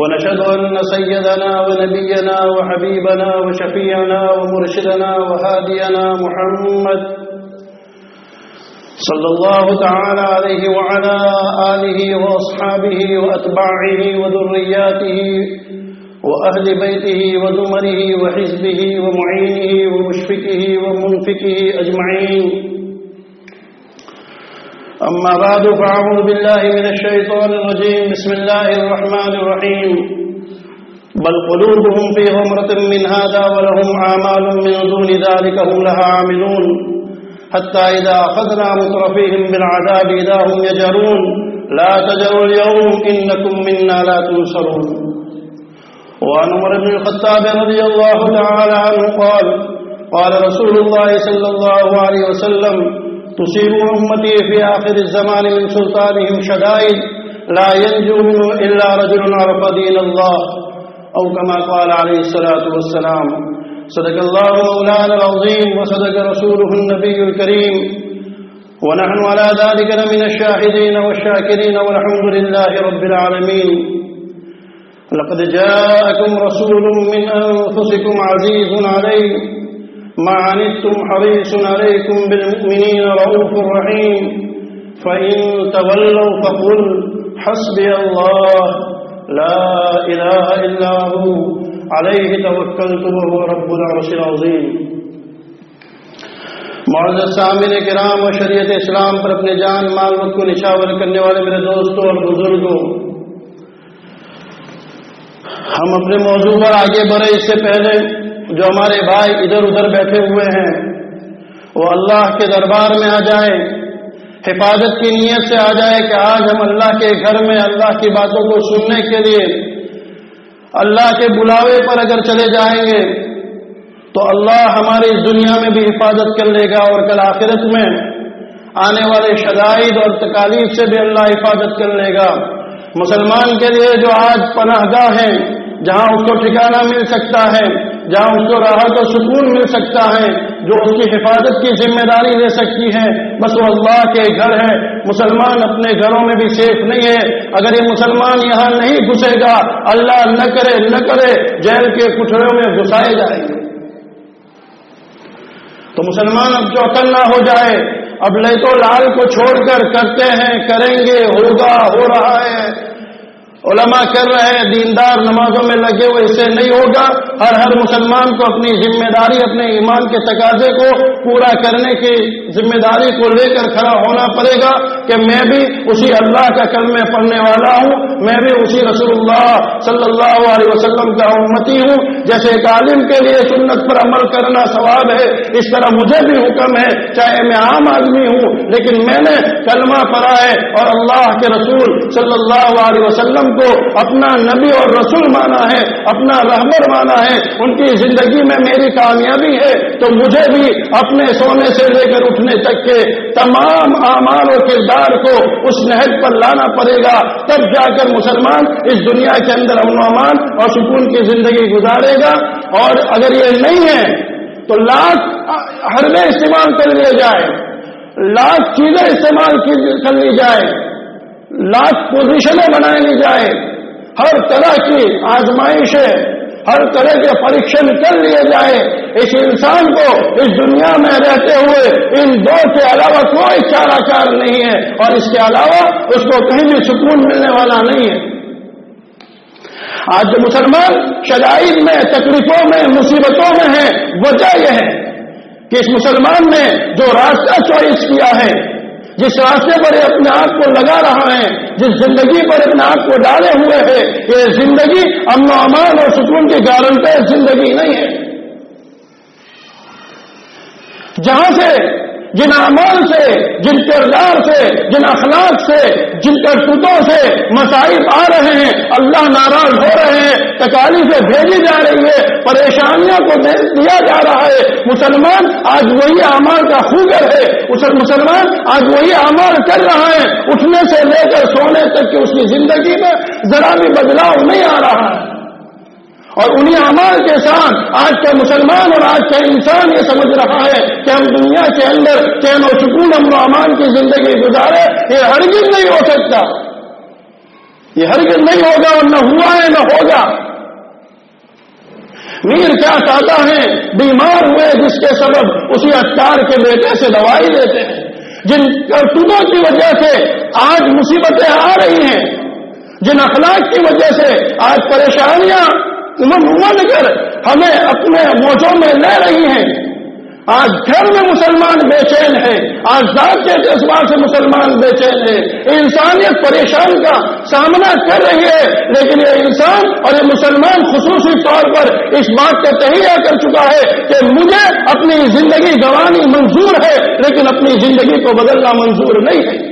ونشهد أن سيدنا ونبينا وحبيبنا وشفيعنا ومرشدنا وهادينا محمد صلى الله تعالى عليه وعلى آله وأصحابه وأتباعه وذرياته وأهل بيته وزمره وحزبه ومعينه ومشفكه ومنفكه أجمعين. أما بعد، فأعوذ بالله من الشيطان الرجيم. بسم الله الرحمن الرحيم. بل قلوبهم في غمرة من هذا ولهم أعمال من دون ذلك هم لها عاملون. حتى إذا أخذنا مترفيهم بالعذاب إذا هم يجرون. لا تجروا اليوم، إنكم منا لا تنصرون. وعن عمر بن الخطاب رضي الله تعالى عنه قال قال رسول الله صلى الله عليه وسلم تصيب أمتي في آخر الزمان من سلطانهم شدائد لا ينجو منه إلا رجل عرف دين الله. أو كما قال عليه الصلاة والسلام صدق الله مولانا العظيم وصدق رسوله النبي الكريم. ونحن على ذلك من الشاهدين والشاكرين والحمد لله رب العالمين. لقد جاءكم رسول من أنفسكم عزيز عليه. ما عنتم حريص عليكم بالمؤمنين رؤوف رحيم. فإن تولوا فقل حسبي الله. لا إله إلا هو. عليه توكلت وهو رب العرش العظيم. معزز سامعین کرام و شریعت اسلام پر اپنے جان، مال، وقت کو نشاور کرنے والے میرے دوستوں اور بزرگوں، ہم اپنے موضوع پر آگے بڑھے اس سے پہلے جو ہمارے بھائی ادھر ادھر بیٹھے ہوئے ہیں، وہ اللہ کے دربار میں آ جائیں حفاظت کی نیت سے آ جائے کہ آج ہم اللہ کے گھر میں اللہ کی باتوں کو سننے کے لیے اللہ کے بلاوے پر اگر چلے جائیں گے، تو اللہ ہماری اس دنیا میں بھی حفاظت کر لے گا اور کل آخرت میں آنے والے شدائد اور تکالیف سے بھی اللہ حفاظت کر لے گا۔ مسلمان کے لیے جو آج پناہ گاہ ہیں، جہاں اس کو ٹھکانہ مل سکتا ہے جہاں اس کو راحت و سکون مل سکتا ہے، جو اس کی حفاظت کی ذمہ داری لے سکتی ہے۔ بس وہ اللہ کے گھر ہے۔ مسلمان اپنے گھروں میں بھی سیف نہیں ہے۔ اگر یہ مسلمان یہاں نہیں گھسے گا، اللہ نہ کرے نہ کرے، جیل کے کٹڑوں میں گھسائے جائیں گے تو مسلمان اب چوکن نہ ہو جائے، اب لے تو لال کو چھوڑ کر کرتے ہیں، کریں گے، ہوگا، ہو رہا ہے۔ علماء کر رہے ہیں، دیندار نمازوں میں لگے ہوئے اسے نہیں ہوگا۔ ہر ہر مسلمان کو اپنی ذمہ داری اپنے ایمان کے تقاضے کو پورا کرنے کی ذمہ داری کو لے کر کھڑا ہونا پڑے گا کہ میں بھی اسی اللہ کا کلمہ پڑھنے والا ہوں۔ میں بھی اسی رسول اللہ صلی اللہ علیہ وسلم کا امتی ہوں۔ جیسے ایک عالم کے لیے سنت پر عمل کرنا ثواب ہے، اس طرح مجھے بھی حکم ہے، چاہے میں عام آدمی ہوں، لیکن میں نے کلمہ پڑھا ہے اور اللہ کے رسول صلی اللہ علیہ وسلم کو اپنا نبی اور رسول مانا ہے، اپنا رحمر مانا ہے، ان کی زندگی میں میری کامیابی ہے، تو مجھے بھی اپنے سونے سے لے کر اٹھنے تک کے تمام اعمال و کردار کو اس نہج پر لانا پڑے گا۔ تب جا کر مسلمان اس دنیا کے اندر امن و امان اور سکون کی زندگی گزارے گا۔ اور اگر یہ نہیں ہے، تو لاکھ ہر میں استعمال کر لیا جائے۔ لاکھ چیزیں استعمال کر لی جائے۔ لاکھ پوزیشنیں بنائی لی جائے۔ ہر طرح کی آزمائشیں، ہر طرح کے پریکشن کر لیے جائے۔ اس انسان کو اس دنیا میں رہتے ہوئے ان دو کے علاوہ کوئی چارہ کار نہیں ہے۔ اور اس کے علاوہ اس کو کہیں بھی سکون ملنے والا نہیں ہے۔ آج جو مسلمان شدائد میں، تکلیفوں میں، مصیبتوں میں ہیں، وجہ یہ ہے کہ اس مسلمان نے جو راستہ چوائس کیا ہے جس راستے پر یہ اپنے آپ کو لگا رہا ہے، جس زندگی پر اپنے آپ کو ڈالے ہوئے ہے، یہ زندگی امن و امان اور سکون کی گارنٹی زندگی نہیں ہے۔ جہاں سے جن اعمال سے، جن کردار سے، جن اخلاق سے، جن کرتوتوں سے مسائل آ رہے ہیں، اللہ ناراض ہو رہے ہیں تکالیفیں بھیجی جا رہی ہے، پریشانیوں کو دیا جا رہا ہے۔ مسلمان آج وہی اعمال کا خوگر ہے۔ مسلمان آج وہی اعمال کر رہا ہے۔ اٹھنے سے لے کر سونے تک کہ اس کی زندگی میں ذرا بھی بدلاؤ نہیں آ رہا ہے۔ اور انہیں اعمال کے ساتھ آج کا مسلمان اور آج کا انسان یہ سمجھ رہا ہے کہ ہم دنیا کے اندر چین و سکون امن و امان کی زندگی گزارے، یہ ہرگز نہیں ہو سکتا۔ یہ ہرگز نہیں ہوگا اور نہ ہوا ہے، نہ ہوگا۔ میر کیا چاہتا ہے؟ بیمار ہوئے جس کے سبب اسی اختار کے بیٹے سے دوائی دیتے ہیں، جن کرتوتوں کی وجہ سے آج مصیبتیں آ رہی ہیں۔ جن اخلاق کی وجہ سے آج پریشانیاں امن کر، ہمیں اپنے موجوں میں لے رہی ہیں۔ آج گھر میں مسلمان بے چین ہے آج ذات کے جذبات سے مسلمان بے چین ہے انسانیت پریشان کا سامنا کر رہی ہے، لیکن یہ انسان اور یہ مسلمان خصوصی طور پر اس بات کا تہیا کر چکا ہے کہ مجھے اپنی زندگی گوانی منظور ہے، لیکن اپنی زندگی کو بدلنا منظور نہیں ہے۔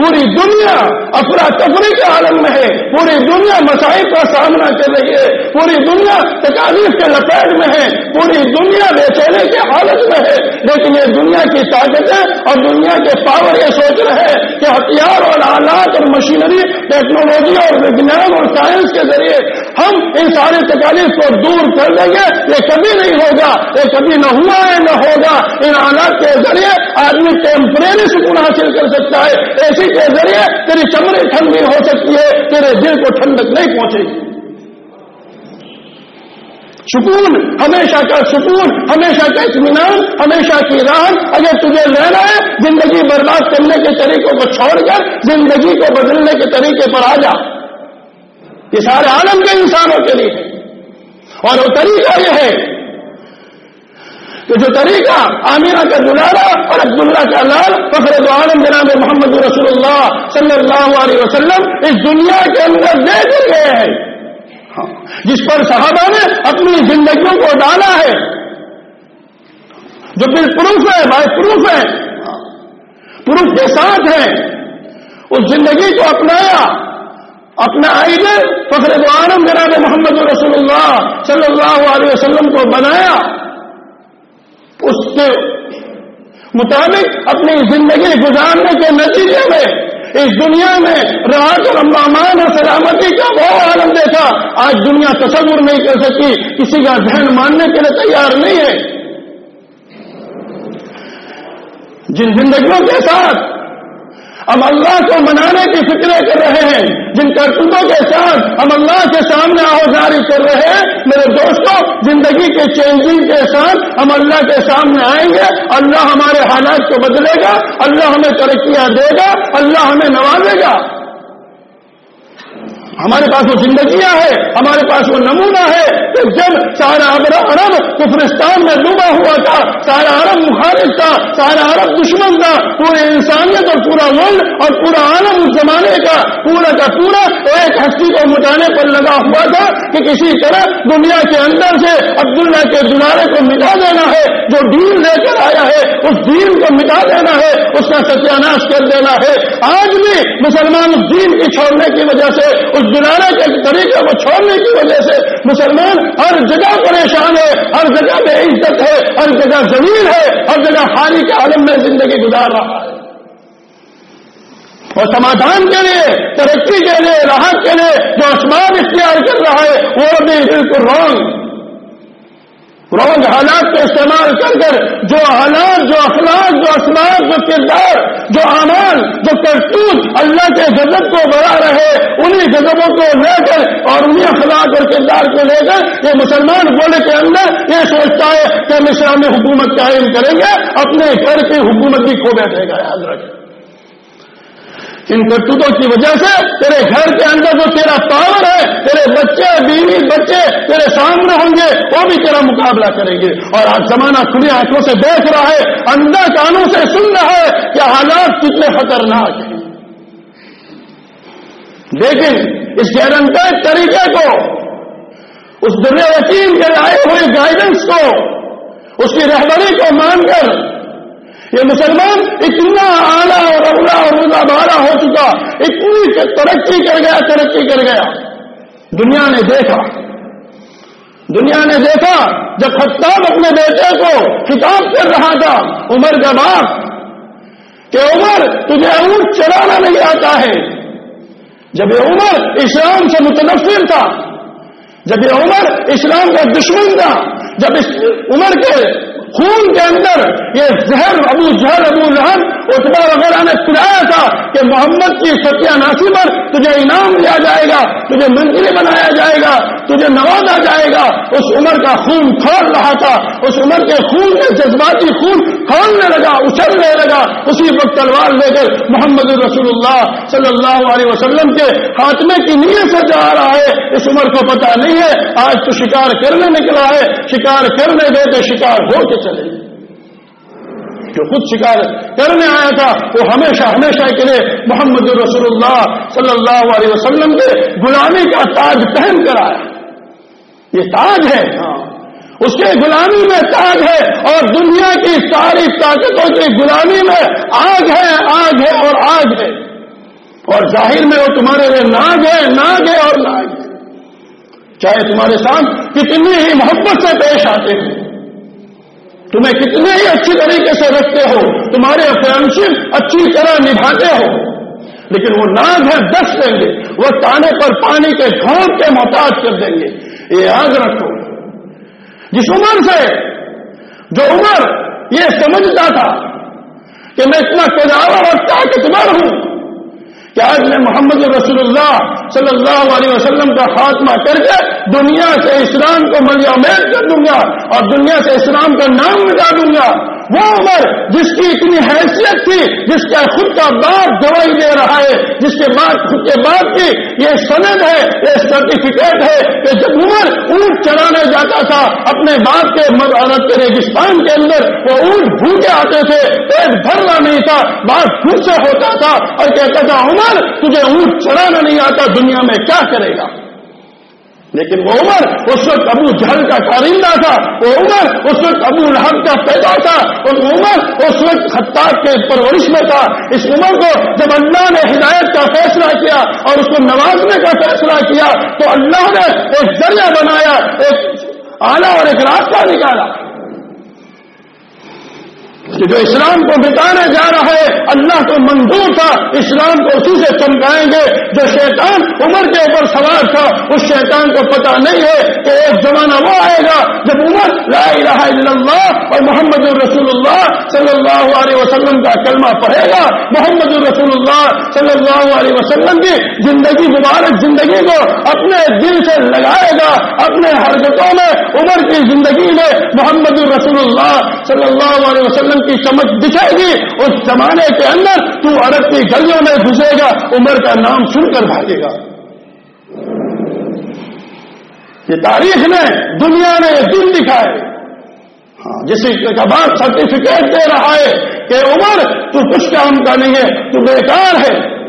پوری دنیا افراتفری کے عالم میں ہے، پوری دنیا مسائل کا سامنا کر رہی ہے، پوری دنیا تکالیف کے لپیٹ میں ہے، پوری دنیا بے چینے کے حالت میں ہے۔ لیکن یہ دنیا کی طاقتیں اور دنیا کے پاور یہ سوچ رہے ہیں کہ ہتھیار اور آلات اور مشینری، ٹیکنالوجی اور وجنان اور سائنس کے ذریعے ہم ان ساری تکالیف کو دور کر دیں گے۔ یہ کبھی نہیں ہوگا، یہ کبھی نہ ہوا ہے، نہ ہوگا۔ ان آلات کے ذریعے آدمی ٹیمپریری سکون حاصل کر سکتا ہے۔ ایسی کے ذریعے تیری چمڑی ٹھنڈی ہو سکتی ہے، تیرے دل کو ٹھنڈک نہیں پہنچے گی۔ سکون، ہمیشہ کا سکون، ہمیشہ کا اطمینان، ہمیشہ کی راحت اگر تجھے لینا ہے، زندگی برباد کرنے کے طریقوں کو چھوڑ کر، زندگی کو بدلنے کے طریقے پر آ جا۔ یہ سارے عالم کے انسانوں کے لیے اور وہ طریقہ یہ ہے کہ جو طریقہ عامرہ کا دلارا اور عبداللہ کا لال فخر عالم جناب محمد رسول اللہ صلی اللہ علیہ وسلم اس دنیا کے اندر دے کر گئے ہیں۔ ہاں، جس پر صحابہ نے اپنی زندگیوں کو ڈالا ہے۔ جو پھر پروف ہے بائی پروف ہے۔ ہاں، پروف کے ساتھ ہے۔ اس زندگی کو اپنایا۔ اپنا آئیڈ فخر عالم جناب محمد رسول اللہ صلی اللہ علیہ وسلم کو بنایا۔ اس کے مطابق اپنی زندگی گزارنے کے نتیجے میں، اس دنیا میں راحت اور امامان اور سلامتی کا وہ عالم دیکھا۔ آج دنیا تصور نہیں کر سکتی کسی کا ذہن ماننے کے لیے تیار نہیں ہے۔ جن زندگیوں کے ساتھ ہم اللہ کو منانے کی فکریں کر رہے ہیں، جن کرتوتوں کے ساتھ ہم اللہ کے سامنے آوزاری کر رہے ہیں، میرے دوستوں، زندگی کے چینجنگ کے ساتھ ہم اللہ کے سامنے آئیں گے۔ اللہ ہمارے حالات کو بدلے گا، اللہ ہمیں ترقیاں دے گا، اللہ ہمیں نوازے گا۔ ہمارے پاس وہ زندگیاں ہے ہمارے پاس وہ نمونہ ہے۔ کہ جب سارا عرب کفرستان میں ڈوبا ہوا تھا، سارا عرب مخالف تھا، سارا عرب دشمن تھا، پورے انسانیت اور پورا ورلڈ اور پورا عالم اس زمانے کا، پورا کا پورا ایک ہستی کو مٹانے پر لگا ہوا تھا کہ کسی طرح دنیا کے اندر سے عبداللہ کے دلارے کو مٹا دینا ہے۔ جو ڈیل لے کر آیا ہے، اس دین کو مٹا دینا ہے، اس کا ستیہ ناش کر دینا ہے۔ آج بھی مسلمان اس دین کی چھوڑنے کی وجہ سے اس دلانے کے طریقے کو چھوڑنے کی وجہ سے مسلمان ہر جگہ پریشان ہے، ہر جگہ بے عزت ہے، ہر جگہ زمین ہے، ہر جگہ خالی کے عالم میں زندگی گزار رہا ہے۔ اور سمادھان کے لیے، ترقی کے لیے، راحت کے لیے جو اسمان اختیار کر رہا ہے، وہ بھی بالکل رانگ روز حالات کا استعمال کر کر جو حالات، جو اخلاق، جو اسماعت جو کردار، جو اعمال، جو کرتوت اللہ کے جذب کو بڑھا رہے، انہی جذبوں کو لے کر اور انہی اخلاق اور کردار کو لے کر یہ مسلمان بولے کے اندر یہ سوچتا ہے کہ ہم اسلامی حکومت قائم کریں گے، اپنے گھر کی حکومت بھی کھو بیٹھے گا، یاد رکھیں۔ ان کرتوتوں کی وجہ سے تیرے گھر کے اندر جو تیرا پاور ہے، تیرے بچے، بیوی، بچے تیرے سامنے ہوں گے، وہ بھی تیرا مقابلہ کریں گے۔ اور آج زمانہ کھلی آنکھوں سے دیکھ رہا ہے، اندر کانوں سے سن رہا ہے کہ حالات کتنے خطرناک ہیں۔ لیکن اس گیرنٹائڈ طریقے کو، اس دنیا یقین کے لائے ہوئے گائیڈنس کو، اس کی رہبری کو مان کر یہ مسلمان اتنا آلہ اور اولا اور روزہ بارہ ہو چکا، اتنی ترقی کر گیا، ترقی کر گیا۔ دنیا نے دیکھا۔ دنیا نے دیکھا، جب خطاب اپنے بیٹے کو خطاب کر رہا تھا، عمر کا باپ، کہ عمر، تجھے اونٹ چلانا نہیں آتا ہے۔ جب یہ عمر اسلام سے متنفر تھا، جب یہ عمر اسلام کا دشمن تھا، جب اس عمر کے خون کے اندر یہ زہر، ابو زہر، ابو لہن اتبا وغیرہ نے پلایا تھا کہ محمد کی ستیہ ناسی پر تجھے انعام دیا جائے گا، تجھے منتری بنایا جائے گا، تجھے نوازا جائے گا، اس عمر کا خون کھول رہا تھا، اس عمر کے خون کے جذباتی خون کھولنے لگا، اچھلنے لگا، اسی وقت تلوار لے کر محمد رسول اللہ صلی اللہ علیہ وسلم کے خاتمے کی نیت سے جا رہا ہے، اس عمر کو پتا نہیں ہے، آج تو شکار کرنے نکلا ہے، شکار کرنے دے تو شکار ہو کے چلے۔ جو خود شکار کرنے آیا تھا، وہ ہمیشہ ہمیشہ کے لیے محمد رسول اللہ صلی اللہ علیہ وسلم کے غلامی کا تاج پہن کر آیا۔ یہ تاج ہے۔ ہاں اس کے غلامی میں تاج ہے اور دنیا کی ساری طاقتوں کی غلامی میں آگ ہے آگ ہے اور آگ ہے۔ اور ظاہر میں وہ تمہارے لیے ناگ ہے ناگ ہے اور ناگ ہے۔ چاہے تمہارے ساتھ کتنی ہی محبت سے پیش آتے ہیں تمہیں کتنے ہی اچھی طریقے سے رکھتے ہو تمہارے فرینڈشپ اچھی طرح نبھاتے ہو لیکن وہ ناگ ہے، دس دیں گے، وہ تانے پر پانی کے گھونٹ کے محتاج کر دیں گے۔ یہ یاد رکھو، جس عمر سے، جو عمر یہ سمجھتا تھا کہ میں اتنا کجاور اور طاقتور ہوں کہ آج میں محمد رسول اللہ صلی اللہ علیہ وسلم کا خاتمہ کر کے دنیا سے اسلام کو ملیا کر دوں گا اور دنیا سے اسلام کا نام مٹا دوں گا۔ وہ عمر جس کی اتنی حیثیت تھی، جس کا خود کا باپ دوائی دے رہا ہے، جس کے بعد خود کے باپ کی یہ سند ہے، یہ سرٹیفکیٹ ہے کہ جب عمر اونٹ چلانے جاتا تھا، اپنے باپ کے عدت کے ریگستان کے اندر وہ اونٹ بھوکے آتے تھے، پیٹ بھرنا نہیں تھا، باپ خود سے ہوتا تھا اور کہتا تھا، عمر تجھے اونٹ چلانا نہیں آتا، دنیا میں کیا کرے گا؟ لیکن وہ عمر، اس وقت ابو جہل کا کارندہ تھا، وہ عمر، اس وقت ابو لہب کا پیدا تھا، اور عمر اس وقت خطاب کے پرورش میں تھا۔ اس عمر کو جب اللہ نے ہدایت کا فیصلہ کیا اور اس کو نوازنے کا فیصلہ کیا، تو اللہ نے ایک ذریعہ بنایا، ایک آلہ اور ایک راستہ نکالا۔ کہ جو اسلام کو بتانے جا رہا ہے، اللہ کو منظور تھا، اسلام کو اسی سے چمکائیں گے۔ جو شیطان عمر کے اوپر سوار تھا، اس شیطان کو پتا نہیں ہے کہ ایک زمانہ وہ آئے گا جب عمر لا الہ الا اللہ اور محمد الرسول اللہ صلی اللہ علیہ وسلم کا کلمہ پڑھے گا۔ محمد الرسول اللہ صلی اللہ علیہ وسلم کی زندگی مبارک زندگی کو اپنے دل سے لگائے گا۔ اپنے حرکتوں میں عمر کی زندگی میں محمد الرسول اللہ صلی اللہ علیہ وسلم کی چمک دکھے گی۔ اس زمانے کے اندر تو عرب کی گلیوں میں گھسے گا۔ عمر کا نام سن کر بھاگے گا۔ یہ تاریخ میں دنیا نے یہ دن دکھائے۔ ہاں، جس کا بعد سرٹیفکیٹ دے رہا ہے کہ عمر، تو کچھ کام کا نہیں ہے، تو بیکار ہے۔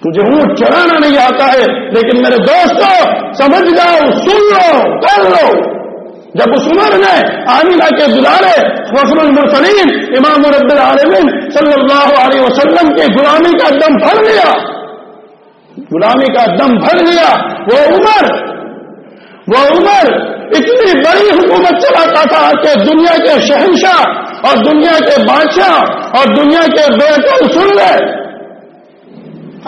تجھے اونٹ چلانا نہیں آتا ہے، لیکن میرے دوستوں سمجھ جاؤ، سن لو، کر لو۔ جب اس عمر نے آمینہ کے دلارے وسل المرسلین، امام رب العالمین صلی اللہ علیہ وسلم کی غلامی کا دم بھر لیا۔ غلامی کا دم بھر لیا۔ وہ عمر وہ عمر اتنی بڑی حکومت چلاتا تھا کہ دنیا کے شہنشاہ اور دنیا کے بادشاہ اور دنیا کے بیٹے سن لے۔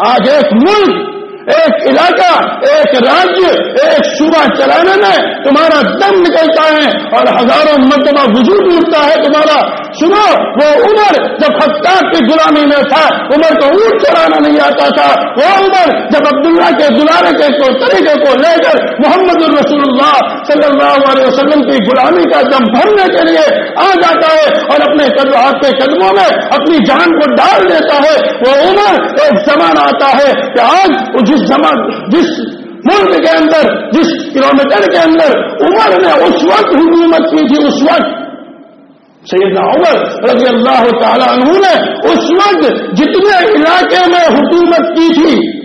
آج ایک ملک ایک علاقہ، ایک راجیہ، ایک صوبہ چلانے میں تمہارا دم نکلتا ہے اور ہزاروں مرتبہ وجود اٹھتا ہے تمہارا۔ سنو، وہ عمر جب خطاب کی غلامی میں تھا، عمر کو اونٹ چلانا نہیں آتا تھا۔ وہ عمر جب عبداللہ کے دلارے کے کو طریقے کو لے کر محمد الرسول اللہ صلی اللہ علیہ وسلم کی غلامی کا دم بھرنے کے لیے آ جاتا ہے اور اپنے آپ کے قدموں میں اپنی جان کو ڈال دیتا ہے، وہ عمر ایک زمان آتا ہے کہ آج جس زمان جس ملک کے اندر، جس کلو میٹر کے اندر عمر نے اس وقت حکومت کی تھی، اس وقت سیدنا عمر رضی اللہ تعالی عنہ نے اس وقت جتنے علاقے میں حکومت کی تھی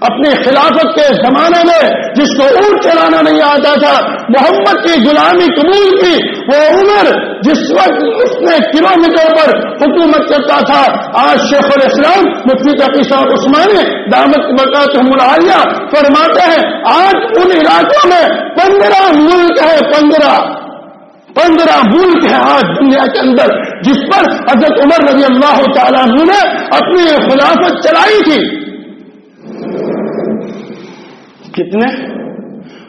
اپنی خلافت کے زمانے میں جس کو اونٹ چلانا نہیں آتا تھا، محمد کی غلامی قبول کی، وہ عمر جس وقت اس نے کلو میٹر پر حکومت کرتا تھا، آج شیخ الاسلام مفتی کا عثمانی، دامت مکات ملالیہ فرماتے ہیں، آج ان علاقوں میں پندرہ ملک ہے پندرہ پندرہ ملک ہے آج دنیا کے اندر، جس پر حضرت عمر رضی اللہ تعالیٰ نے اپنی خلافت چلائی تھی۔ کتنے؟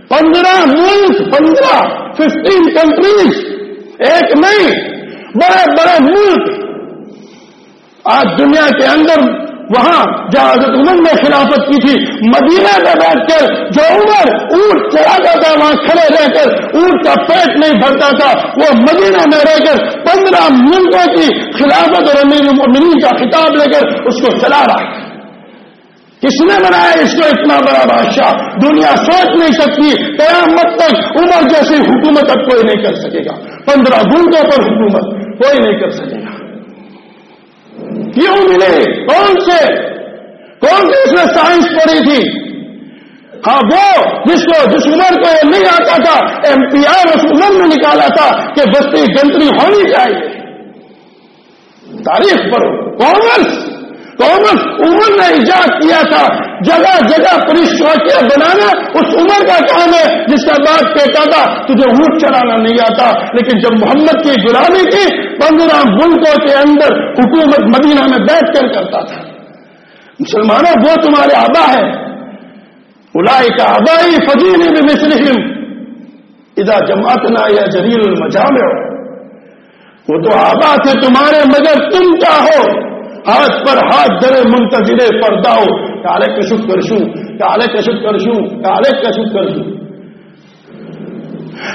پندرہ ملک، پندرہ ففٹین کنٹریز ایک نہیں، بڑے بڑے ملک۔ آج دنیا کے اندر وہاں جہاں حضرت عمر نے خلافت کی تھی، مدینہ میں بیٹھ کر جو عمر اونٹ چلاتا تھا وہاں کھڑے رہ کر اونٹ کا پیٹ نہیں بھرتا تھا، وہ مدینہ میں رہ کر پندرہ ملکوں کی خلافت اور امیر المین کا خطاب لے کر اس کو چلا رہا ہے۔ کس نے بنایا اس کو اتنا بڑا بادشاہ؟ دنیا سوچ نہیں سکتی، قیامت تک عمر جیسی حکومت اب کوئی نہیں کر سکے گا۔ پندرہ گنگوں پر حکومت کوئی نہیں کر سکے گا۔ کیوں ملے؟ کون سے؟ کون سے اس نے سائنس پڑھی تھی؟ ہاں وہ جس کو جس عمر کو نہیں آتا تھا، ایم پی آر اس عمر میں نکالا تھا کہ بستی گنتری ہونی چاہیے۔ تاریخ پڑھو کانگریس کامرس عمر نے ایجاد کیا تھا۔ جگہ جگہ پولیس چوکیاں بنانا اس عمر کا کام ہے۔ جس کا بعد کہتا تھا، تجھے اونٹ چلانا نہیں آتا لیکن جب محمد کی غلامی کی پندرہ ملکوں کے اندر حکومت مدینہ میں بیٹھ کر کرتا تھا۔ مسلمانوں، وہ تمہارے آبا ہے الائی کا آبائی فضیل بھی مسلم ادا جماعت نہ یا جلیل المجام وہ تو آبا تھے تمہارے، مگر تم کیا ہو؟ ہاتھ پر ہاتھ درے منتظر پرداؤ کالے کشپ کرشوں کالے کشپ کرشوں کالے کشپ کرشوں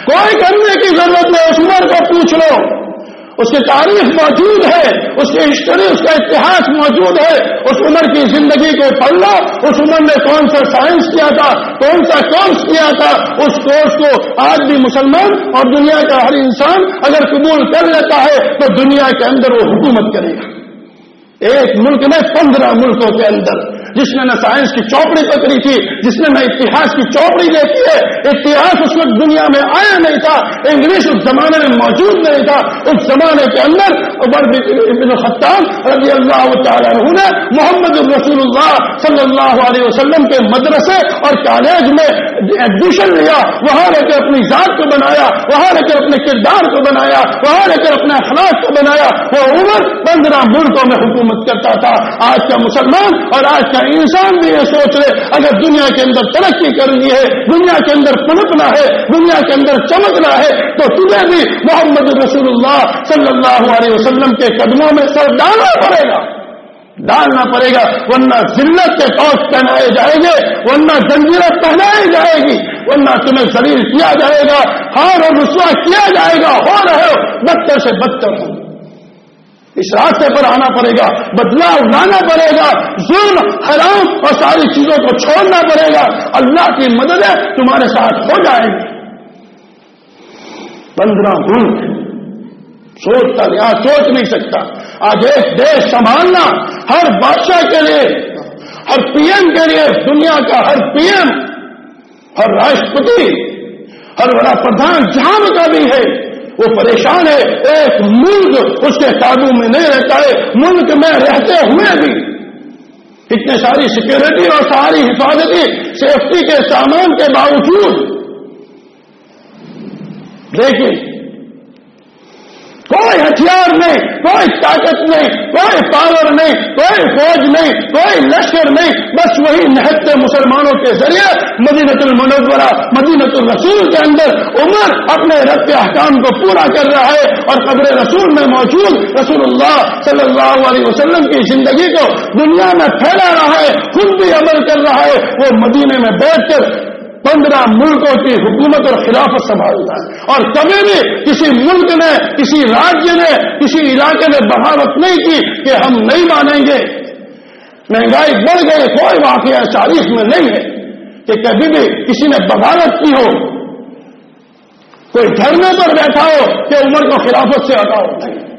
کوئی کرنے کی ضرورت نہیں، اس عمر کو پوچھ لو۔ اس کی تاریخ موجود ہے، اس کی ہسٹری، اس کا اتہاس موجود ہے۔ اس عمر کی زندگی کو پڑھ لو۔ اس عمر نے کون سا سائنس کیا تھا، کون سا کورس کیا تھا۔ اس کورس کو آج بھی مسلمان اور دنیا کا ہر انسان اگر قبول کر لیتا ہے، تو دنیا کے اندر وہ حکومت کرے گا۔ ایک ملک میں پندرہ ملکوں کے اندر جس نے نہ سائنس کی چوپڑی پکڑی تھی، جس نے نہ اتہاس کی چوپڑی دیکھی ہے اتہاس اس وقت دنیا میں آیا نہیں تھا، انگلش اس زمانے میں موجود نہیں تھا۔ اس زمانے کے اندر ابن خطان رضی اللہ تعالیٰ نے محمد الرسول اللہ صلی اللہ علیہ وسلم کے مدرسے اور کالج میں ایڈمیشن لیا۔ وہاں لے کر اپنی ذات کو بنایا، وہاں لے کر اپنے کردار کو بنایا، وہاں لے کر اپنے اخلاق کو بنایا۔ وہ عمر پندرہ ملکوں میں حکومت کرتا تھا۔ آج کا مسلمان اور آج کا انسان بھی یہ سوچ رہے اگر دنیا کے اندر ترقی کرنی ہے، دنیا کے اندر پنپنا ہے، دنیا کے اندر چمکنا ہے، تو تمہیں بھی محمد رسول اللہ صلی اللہ علیہ وسلم کے قدموں میں سر ڈالنا پڑے گا۔ ڈالنا پڑے گا۔ ورنہ ذلت کے پاس پہنائے جائیں گے، ورنہ زنجیرت پہنائی جائے گی، ورنہ تمہیں شریر کیا جائے گا۔ ہار اور رسوا کیا جائے گا۔ ہو رہے ہو، بدتر سے بدتر ہوں اس راستے پر آنا پڑے گا، بدلاؤ لانا پڑے گا، ظلم، حرام اور ساری چیزوں کو چھوڑنا پڑے گا۔ اللہ کی مدد تمہارے ساتھ ہو جائے گی۔ پندرہ ملک سوچتا نہیں سوچ نہیں سکتا۔ آج ایک دیش سنبھالنا ہر بادشاہ کے لیے، ہر پی ایم کے لیے، دنیا کا ہر پی ایم، ہر راشٹرپتی، ہر بڑا پردھان جہاں کا بھی ہے۔ وہ پریشان ہے، ایک ملک اس کے قابو میں نہیں رہتا ہے، ملک میں رہتے ہوئے بھی۔ اتنے ساری سیکورٹی اور ساری حفاظتی سیفٹی کے سامان کے باوجود۔ لیکن کوئی ہتھیار نہیں، کوئی طاقت نہیں، کوئی پاور نہیں، کوئی فوج نہیں، کوئی لشکر نہیں، بس وہی نہتے مسلمانوں کے ذریعے مدینت المنورہ مدینت الرسول کے اندر عمر اپنے رب احکام کو پورا کر رہا ہے اور قبر رسول میں موجود رسول اللہ صلی اللہ علیہ وسلم کی زندگی کو دنیا میں پھیلا رہا ہے، خود بھی عمل کر رہا ہے، وہ مدینے میں بیٹھ کر پندرہ ملکوں کی حکومت اور خلافت سنبھالتا ہے۔ اور کبھی بھی کسی ملک نے، کسی راجیہ نے، کسی علاقے نے بغاوت نہیں کی کہ ہم نہیں مانیں گے۔ مہنگائی بڑھ گئی، کوئی واقعہ تاریخ میں نہیں ہے کہ کبھی بھی کسی نے بغاوت کی ہو۔ کوئی دھرنے پر بیٹھا ہو کہ عمر کو خلافت سے ہٹاؤ۔ نہیں۔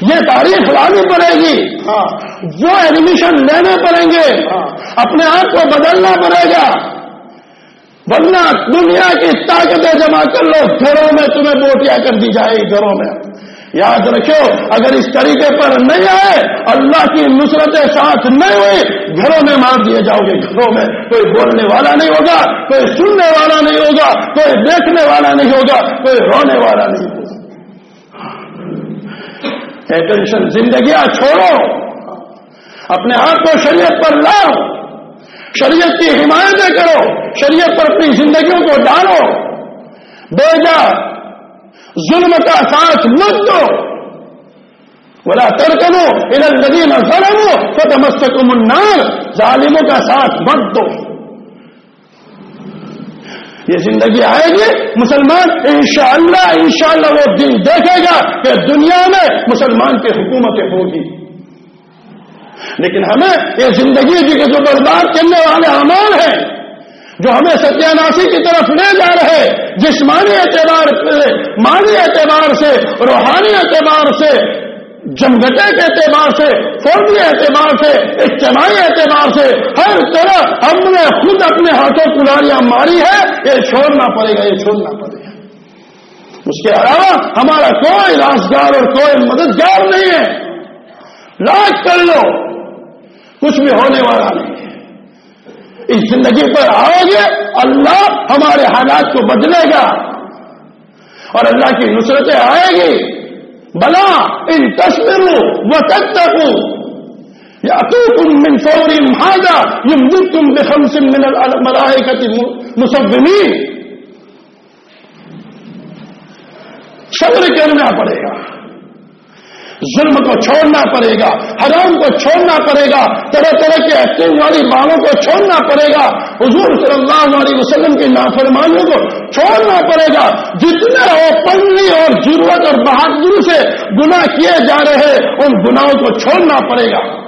یہ تاریخ لانی پڑے گی۔ ہاں۔ وہ ایڈمیشن لینے پڑیں گے۔ ہاں۔ اپنے آپ کو بدلنا پڑے گا۔ ورنہ دنیا کی طاقتیں جمع کر لو گھروں میں تمہیں بوٹیاں کر دی جائے گی گھروں میں۔ یاد رکھو اگر اس طریقے پر نہیں آئے اللہ کی نصرتیں ساتھ نہیں ہوئی گھروں میں مار دیے جاؤ گے۔ گھروں میں کوئی بولنے والا نہیں ہوگا کوئی سننے والا نہیں ہوگا کوئی دیکھنے والا نہیں ہوگا کوئی رونے والا نہیں ہوگا۔ ٹینشن، زندگیاں چھوڑو۔ اپنے آپ کو شریعت پر لاؤ۔ شریعت کی حمایتیں کرو۔ شریعت پر اپنی زندگیوں کو ڈالو۔ بے جا ظلم کا ساتھ مت دو۔ بولا ترکنو ادھر ندی میں ظلم ہو تو النار۔ ظالموں کا ساتھ مت دو۔ یہ زندگی آئے گی؟ مسلمان انشاءاللہ انشاءاللہ وہ دن دیکھے گا کہ دنیا میں مسلمان کی حکومتیں ہوگی۔ لیکن ہمیں یہ زندگی کی جو برباد کرنے والے امان ہیں، جو ہمیں ستیہ کی طرف لے جا رہے، جسمانی اعتبار سے، مالی اعتبار سے، روحانی اعتبار سے جمگٹے کے اعتبار سے، فوجی اعتبار سے، اجتماعی اعتبار سے ہر طرح ہم نے خود اپنے ہاتھوں کلاریاں ماری ہے یہ چھوڑنا پڑے گا، یہ چھوڑنا پڑے گا۔ اس کے علاوہ ہمارا کوئی رازگار اور کوئی مددگار نہیں ہے۔ لاج کر لو، کچھ بھی ہونے والا نہیں ہے۔ اس زندگی پر آؤ گے اللہ ہمارے حالات کو بدلے گا اور اللہ کی نصرتیں آئے گی۔ بلى إن تصبروا وتتقوا. يأتوكم من فورهم هذا يمددكم بخمس من الملائكة مصبمين صبر پڑے گا ظلم کو چھوڑنا پڑے گا، حرام کو چھوڑنا پڑے گا، طرح طرح کے ایکٹنگ والی باغوں کو چھوڑنا پڑے گا۔ حضور صلی اللہ علیہ وسلم کی نافرمانیوں کو چھوڑنا پڑے گا۔ جتنے اوپنلی اور ضرورت اور بہادری سے گناہ کیے جا رہے ان گناہوں کو چھوڑنا پڑے گا۔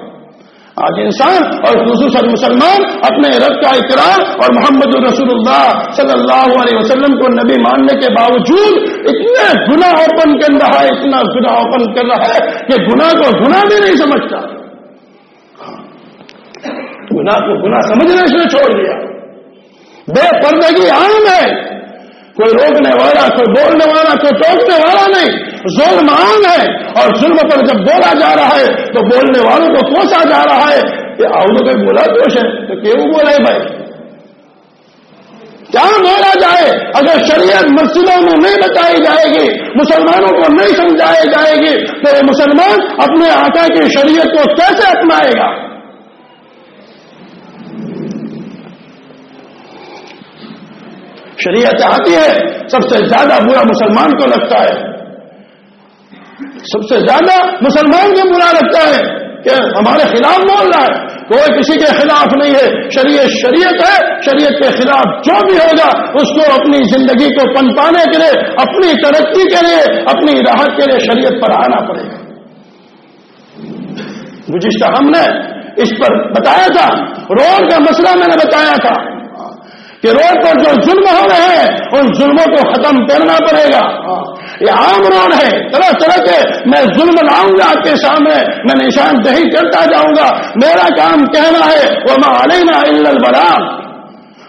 آج انسان اور خصوصاً مسلمان اپنے رب کا اقرار اور محمد الرسول اللہ صلی اللہ علیہ وسلم کو نبی ماننے کے باوجود اتنے گناہ اوپن کر رہا ہے، اتنا گناہ اوپن کر رہا ہے کہ گناہ کو گناہ بھی نہیں سمجھتا۔ ہاں۔ گناہ کو گناہ سمجھنے سے چھوڑ دیا۔ بے پردگی عام ہے۔ کوئی روکنے والا، کوئی بولنے والا، کوئی ٹوکنے والا نہیں. ظلم عام ہے اور ظلم پر جب بولا جا رہا ہے تو بولنے والوں کو کوسا جا رہا ہے کہ آؤ کوئی بولا دوش ہے، تو کیوں بولے بھائی؟ کیا بولا جائے؟ اگر شریعت مسجدوں میں نہیں بتائی جائے گی، مسلمانوں کو نہیں سمجھائی جائے گی، تو یہ مسلمان اپنے آقا کی شریعت کو کیسے اپنائے گا؟ شریعت آتی ہے، سب سے زیادہ برا مسلمان کو لگتا ہے۔ سب سے زیادہ مسلمان کو برا لگتا ہے کہ ہمارے خلاف بول رہا ہے۔ کوئی کسی کے خلاف نہیں ہے۔ شریعت شریعت ہے۔ شریعت کے خلاف جو بھی ہوگا، اس کو اپنی زندگی کو پنپانے کے لیے، اپنی ترقی کے لیے، اپنی راحت کے لیے شریعت پر آنا پڑے گا۔ گزشتہ ہم نے اس پر بتایا تھا۔ روڈ کا مسئلہ میں نے بتایا تھا۔ کہ روڈ پر جو ظلم ہو رہے ہیں، ان ظلموں کو ختم کرنا پڑے گا۔ یہ عام روڈ ہے۔ طرح طرح کے میں ظلم لاؤں گا آپ کے سامنے، میں نشان دہی کرتا جاؤں گا۔ میرا کام کہنا ہے وہ میں علینا البلام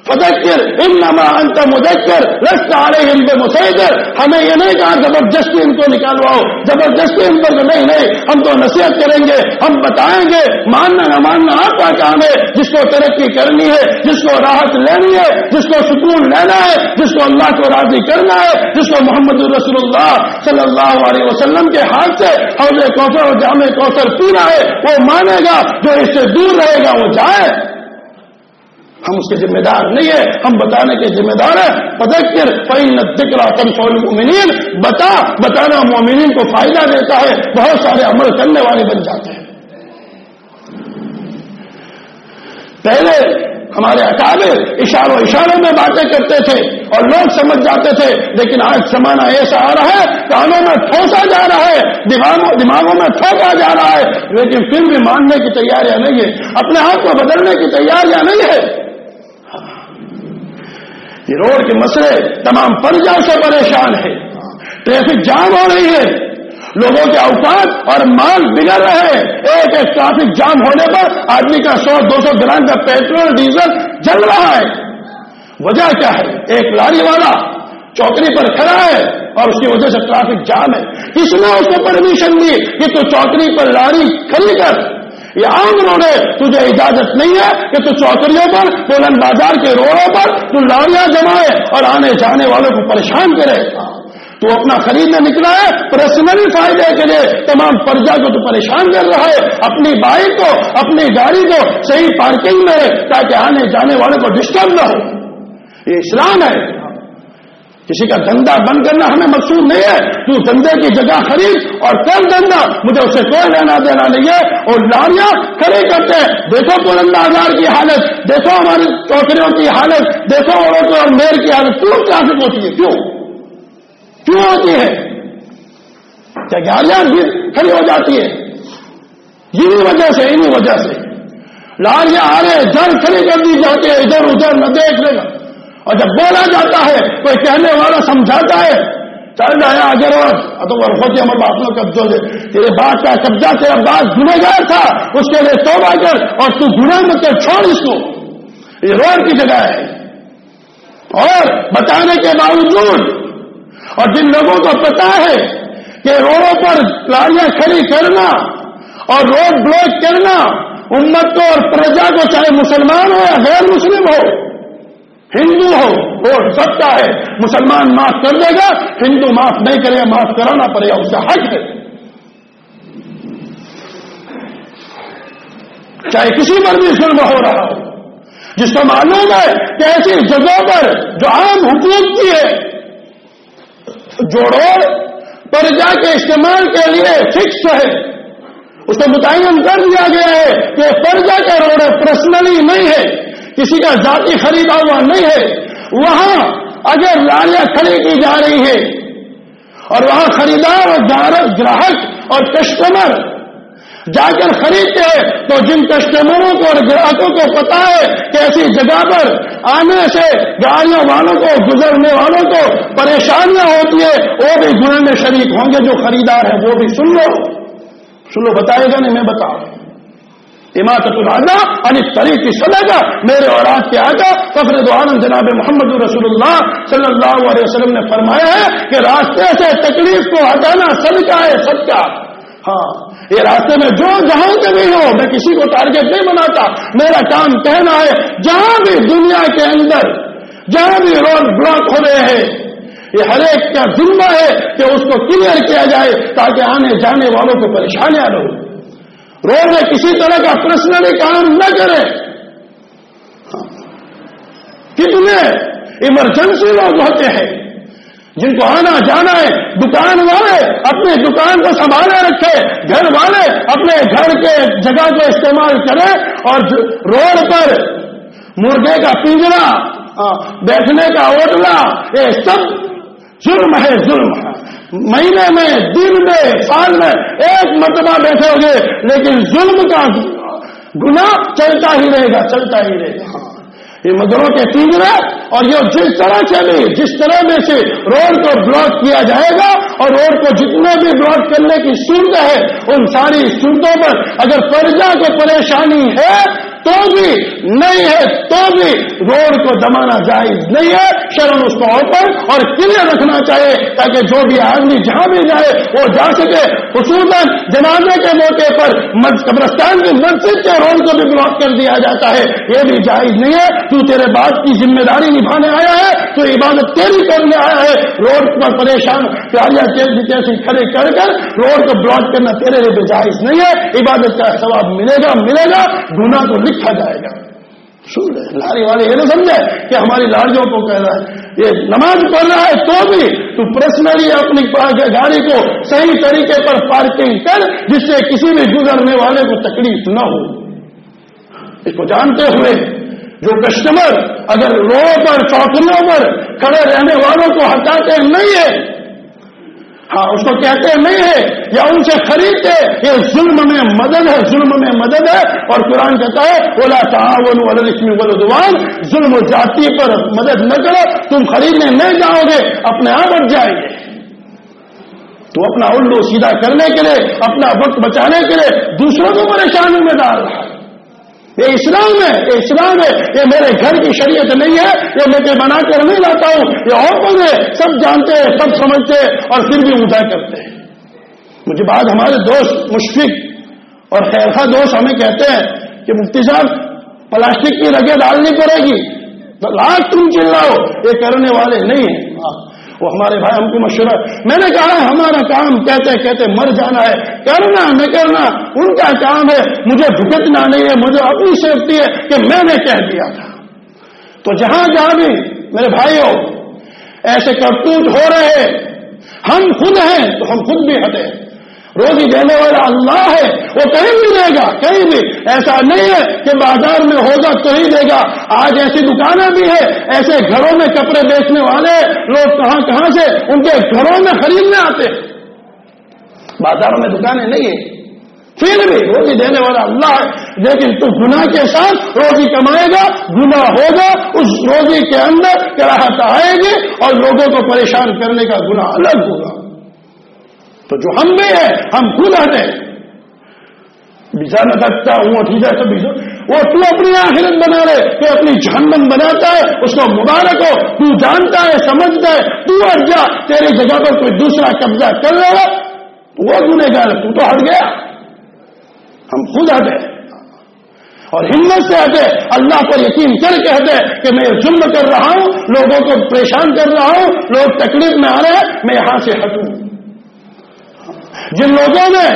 فدکر انما انت مدکر لست علیہم بمسیدر ہمیں یہ نہیں کہا زبردستی ان کو نکالواؤ، زبردستی ان پر نہیں نہیں، ہم تو نصیحت کریں گے، ہم بتائیں گے، ماننا نہ ماننا آپ کا کام ہے، جس کو ترقی کرنی ہے، جس کو راحت لینی ہے، جس کو سکون لینا ہے، جس کو اللہ کو راضی کرنا ہے، جس کو محمد الرسول اللہ صلی اللہ علیہ وسلم کے ہاتھ سے حوض کوثر اور جامع کوثر پینا ہے، وہ مانے گا، جو اس سے دور رہے گا، وہ جائے۔ ہم اس کے ذمہ دار نہیں ہے ہم بتانے کے ذمہ دار ہیں۔ پدکر فین ذکر بتا، بتانا مومنین کو فائدہ دیتا ہے، بہت سارے عمل کرنے والے بن جاتے ہیں۔ پہلے ہمارے اکابر اشاروں اشاروں میں باتیں کرتے تھے اور لوگ سمجھ جاتے تھے، لیکن آج زمانہ ایسا آ رہا ہے، کانوں میں ٹھوسا جا رہا ہے، دماغوں دماغوں میں ٹھوکا جا رہا ہے۔ لیکن پھر بھی ماننے کی تیاریاں نہیں ہے اپنے آپ کو بدلنے کی تیاریاں نہیں ہے یہ روڈ کے مسئلے تمام پنجاب سے پریشان ہے ٹریفک جام ہو رہی ہے۔ لوگوں کے اوقات اور مال بگڑ رہے ہیں۔ ایک ایک ٹرافک جام ہونے پر آدمی کا سو، دو سو گرام کا پیٹرول، ڈیزل جل رہا ہے۔ وجہ کیا ہے؟ ایک لاری والا چوکری پر کھڑا ہے اور اس کی وجہ سے ٹریفک جام ہے۔ اس نے اس کو پرمیشن دی کہ تو چوکری پر لاری کھڑی کر یہ عام روڈ ہے، تجھے اجازت نہیں ہے کہ تو چوکریوں پر بولند بازار کے روڈوں پر تو لاریاں جمائے اور آنے جانے والوں کو پریشان کرے۔ تو اپنا خریدنے نکلا ہے پرسنلی فائدے کے لیے تمام پرجا کو تو پریشان کر رہا ہے۔ اپنی بائک کو، اپنی گاڑی کو صحیح پارکنگ میں تاکہ آنے جانے والوں کو ڈسٹرب نہ ہو۔ یہ اسلام ہے۔ کسی کا دندا بند کرنا ہمیں مقصود نہیں ہے۔ تو دندے کی جگہ خرید اور کر دندا مجھے اسے کوئی لینا دینا نہیں ہے۔ اور لاریاں کھڑے کرتے ہیں۔ دیکھو بلند آزار کی حالت، دیکھو ہماری چوکریوں کی حالت، دیکھو عورتوں اور میر کی حالت۔ کیوں ٹرافک ہوتی ہے؟ کیوں؟ کیوں ہوتی ہے؟ کیا گاڑیاں بھی کھڑی ہو جاتی ہے انہیں وجہ سے انہیں وجہ سے۔ لاریاں آ رہے جل کھڑی کر دی جاتی ہے، ادھر ادھر نہ دیکھ لے گا۔ اور جب بولا جاتا ہے کوئی کہنے والا سمجھاتا ہے، چل جائے آگے روز۔ تو ہوتی ہمارے باپ میں قبضوں سے تیرے باپ کا قبضہ تیرا باپ گنے گیا تھا، اس کے لیے توبہ کر اور تو گنا مت کر چھوڑ اس کو۔ یہ روڈ کی جگہ ہے۔ اور بتانے کے باوجود، اور جن لوگوں کو پتا ہے کہ روڈوں پر گاڑیاں کھڑی کرنا اور روڈ بلاک کرنا امت کو اور پرجا کو چاہے مسلمان ہو یا غیر مسلم ہو ہندو ہو وہ سکتا ہے۔ مسلمان معاف کر دے گا، ہندو معاف نہیں کرے گا معاف کرانا پڑے گا، اس کا حق ہے۔ چاہے کسی پر بھی ظلم ہو رہا ہو، جس کو معلوم ہے کہ ایسی جگہوں پر جو عام حقوق کی ہے جو روڈ پرجا کے استعمال کے لیے فکس ہے۔ اس کو متعین کر دیا گیا ہے کہ پرجا کا روڈ پرسنلی نہیں ہے۔ کسی کا ذاتی خریدا ہوا نہیں ہے، وہاں اگر لالیاں کھڑی کی جا رہی ہے اور وہاں خریدار اور گراہک اور کسٹمر جا کر خریدتے ہیں۔ تو جن کسٹمروں کو اور گراہکوں کو پتا ہے کہ ایسی جگہ پر آنے سے گاڑیوں والوں کو، گزرنے والوں کو پریشانیاں ہوتی ہے وہ بھی گنہ میں شریک ہوں گے، جو خریدار ہے وہ بھی۔ سن لو سن لو، بتائے گا نہیں، میں بتاؤں۔ اماطت العدا علی طریق کی گا میرے اور آج کے آگا فخر دعالم جناب محمد رسول اللہ صلی اللہ علیہ وسلم نے فرمایا ہے کہ راستے سے تکلیف کو ہٹانا سب کا ہے سب کا ہاں یہ راستے میں جو جہاں سے بھی ہو، میں کسی کو ٹارگیٹ نہیں بناتا۔ میرا کام کہنا ہے، جہاں بھی دنیا کے اندر، جہاں بھی روڈ بلاک ہو رہے ہیں، یہ ہر ایک کا ذمہ ہے کہ اس کو کلیئر کیا جائے تاکہ آنے جانے والوں کو پریشانیاں نہ ہو روڈ میں کسی طرح کا پرسنلی کام نہ کرے۔ کتنے ایمرجنسی لوگ ہوتے ہیں، جن کو آنا جانا ہے، دکان والے اپنے دکان کو سنبھالے رکھے، گھر والے اپنے گھر کے جگہ کو استعمال کرے اور روڈ پر مرغے کا پنجرا ہاں، بیٹھنے کا اوٹلا، یہ سب ظلم ہے ظلم ہے۔ مہینے میں، دن میں، سال میں ایک مرتبہ بیٹھے ہو گے لیکن ظلم کا گنا چلتا ہی رہے گا، چلتا ہی رہے گا۔ یہ مدروں کے تیجرے اور یہ جس طرح سے بھی، جس طرح میں سے روڈ کو بلاک کیا جائے گا اور روڈ کو جتنے بھی بلاک کرنے کی صورت ہے ان ساری صورتوں پر اگر پرجا کو پریشانی ہے تو بھی نہیں ہے تو بھی روڈ کو دمانا جائز نہیں ہے، شرم اس کو اوپن اور کلیئر رکھنا چاہیے تاکہ جو بھی آدمی جہاں بھی جائے وہ جا سکے۔ خصوصاً جنازے کے موقع پر قبرستان کی مسجد کے روڈ کو بھی بلاک کر دیا جاتا ہے۔ یہ بھی جائز نہیں ہے۔ تو تیرے بات کی ذمہ داری نبھانے آیا ہے، تو عبادت تیری کرنے آیا ہے۔ روڈ پر پریشان پیاریاں جیسی کھڑے کر کر روڈ کو بلاک کرنا تیرے لیے جائز نہیں ہے۔ عبادت کا سواب ملے گا ملے گا۔ گناہ کو لکھا جائے گا۔ سن لاری والے یہ نہیں سمجھے کہ ہماری لاڑیوں کو کہہ رہا ہے۔ یہ نماز پڑھ رہا ہے تو بھی تو پرسنلی اپنی گاڑی کو صحیح طریقے پر پارکنگ کر جس سے کسی بھی گزرنے والے کو تکلیف نہ ہو۔ اس کو جانتے ہوئے جو کسٹمر اگر روڈ پر چوکریوں پر کھڑے رہنے والوں کو ہٹاتے نہیں ہے ہاں اس کو کہتے نہیں ہے، یا ان سے خریدتے یہ ظلم میں مدد ہے، ظلم میں مدد ہے۔ اور قرآن کہتا ہے بولا تعاون ولسمی ولدوان ظلم و جاتی پر مدد نہ کرو، تم خریدنے نہیں جاؤ گے، اپنے آپ اٹھ جائیں گے۔ تو اپنا الو سیدھا کرنے کے لیے، اپنا وقت بچانے کے لیے دوسروں کو پریشانی میں ڈال رہا ہے۔ یہ اسلام ہے، یہ اسلام ہے، یہ میرے گھر کی شریعت نہیں ہے، یہ میں بنا کر نہیں لاتا ہوں، یہ اور ہے؟ سب جانتے ہیں، سب سمجھتے ہیں اور پھر بھی ادا کرتے ہیں۔ مجھے بعد ہمارے دوست مشفق اور خیرخا دوست ہمیں کہتے ہیں کہ مفتی صاحب، پلاسٹک کی رگیں ڈالنی پڑے گی۔ لاکھ تم چلاؤ، یہ کرنے والے نہیں ہیں۔ وہ ہمارے بھائی ہم کو مشورہ میں نے کہا، ہمارا کام کہتے کہتے مر جانا ہے۔ کرنا نہ کرنا ان کا کام ہے۔ مجھے بھگتنا نہیں ہے، مجھے اپنی سیفٹی ہے کہ میں نے کہہ دیا تھا۔ تو جہاں جہاں بھی میرے بھائیوں، ایسے کرتوت ہو رہے ہم خود ہیں تو ہم خود بھی ہٹے۔ روزی دینے والا اللہ ہے، وہ کہیں بھی دے گا، کہیں بھی۔ ایسا نہیں ہے کہ بازار میں ہوگا تو ہی دے گا۔ آج ایسی دکانیں بھی ہے ایسے گھروں میں کپڑے بیچنے والے لوگ کہاں کہاں سے ان کے گھروں میں خریدنے آتے بازاروں میں دکانیں نہیں ہیں۔ پھر بھی روزی دینے والا اللہ ہے، لیکن تو گناہ کے ساتھ روزی کمائے گا، گناہ ہوگا، اس روزی کے اندر کراہت آئے گی اور لوگوں کو پریشان کرنے کا گناہ الگ ہوگا۔ تو جو ہم بھی ہیں ہم خود ہٹے نہ کرتا ہوں ٹھیک ہے تو وہ تو اپنی آخرت بنا رہے تو اپنی جہنم بناتا ہے، اس کو مبارک ہو، تو جانتا ہے، سمجھتا ہے، تو ہٹ جا، تیری جگہ پر کوئی دوسرا قبضہ کر رہا ہے وہ گنے گا تو تو ہٹ گیا۔ ہم خود ہٹے اور ہمت سے ہٹے اللہ پر یقین کر کے ہٹے کہ میں ظلم کر رہا ہوں، لوگوں کو پریشان کر رہا ہوں، لوگ تکلیف میں آ رہے ہیں، میں یہاں سے ہٹوں۔ جن لوگوں نے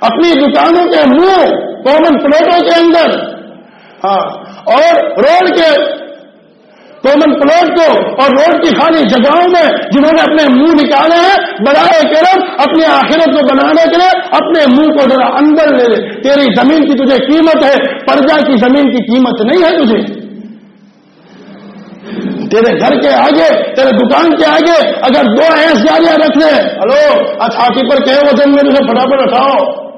اپنی دکانوں کے منہ کامن پلاٹوں کے اندر ہاں اور روڈ کے کامن پلاٹ کو اور روڈ کی خالی جگہوں میں جنہوں نے اپنے منہ نکالے ہیں بڑائے کرم اپنی آخرت کو بنانے کے لیے اپنے منہ کو ذرا اندر لے لے۔ تیری زمین کی تجھے قیمت ہے پرجا کی زمین کی قیمت نہیں ہے تجھے۔ تیرے گھر کے آگے، تیرے دکان کے آگے اگر دو ایس گاڑیاں رکھ لے ہلو چھاتی پر کہ وزن میں اسے فٹافٹ اٹھاؤ۔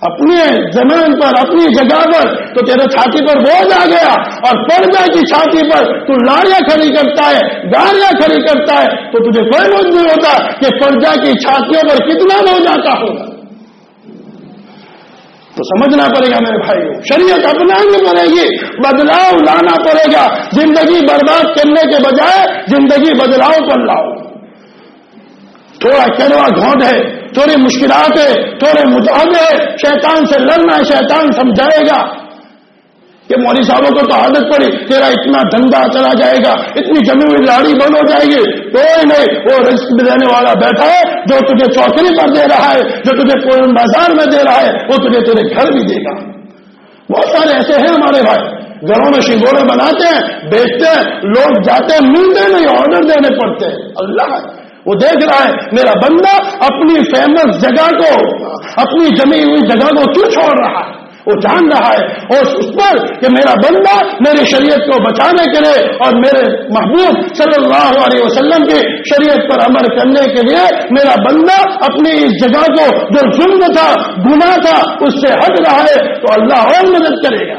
اپنی زمین پر، اپنی جگہ پر تو تیرے چھاتی پر بوجھ آ گیا۔ اور پردہ کی چھاتی پر تو لاڑیاں کھڑی کرتا ہے، گاڑیاں کھڑی کرتا ہے۔ تو تجھے کوئی بوجھ نہیں ہوتا کہ پردہ کی چھاتیوں پر کتنا بوجھ آتا ہوگا۔ تو سمجھنا پڑے گا میرے بھائی، شریعت اپنانی پڑے گی بدلاؤ لانا پڑے گا۔ زندگی برباد کرنے کے بجائے زندگی بدلاؤ پر لاؤ۔ تھوڑا کڑوا گھونٹ ہے، تھوڑی مشکلات ہے، تھوڑے مطالعے شیطان سے لڑنا ہے، شیطان سمجھائے گا۔ کہ مودی صاحبوں کو تو عادت پڑی، تیرا اتنا دھندا چلا جائے گا، اتنی جمی ہوئی لاڑی بند ہو جائے گی۔ کوئی نہیں، وہ رسک دینے والا بیٹھا ہے جو تجھے چوکری پر دے رہا ہے، جو تجھے کوئن بازار میں دے رہا ہے، وہ تجھے تیرے گھر بھی دے گا۔ بہت سارے ایسے ہیں ہمارے بھائی، گھروں میں شنگوڑے بناتے ہیں، بیچتے ہیں، لوگ جاتے ہیں، ملتے نہیں آرڈر دینے پڑتے ہیں۔ اللہ، وہ دیکھ رہا ہے، میرا بندہ اپنی فیمس جگہ کو، اپنی جمی ہوئی جگہ کو کیوں چھوڑ رہا ہے؟ وہ جان رہا ہے اور اس پر کہ میرا بندہ میری شریعت کو بچانے کے لیے اور میرے محبوب صلی اللہ علیہ وسلم کی شریعت پر عمل کرنے کے لیے میرا بندہ اپنی اس جگہ کو جو ظلم تھا گنا تھا، اس سے ہٹ رہا ہے تو اللہ اور مدد کرے گا۔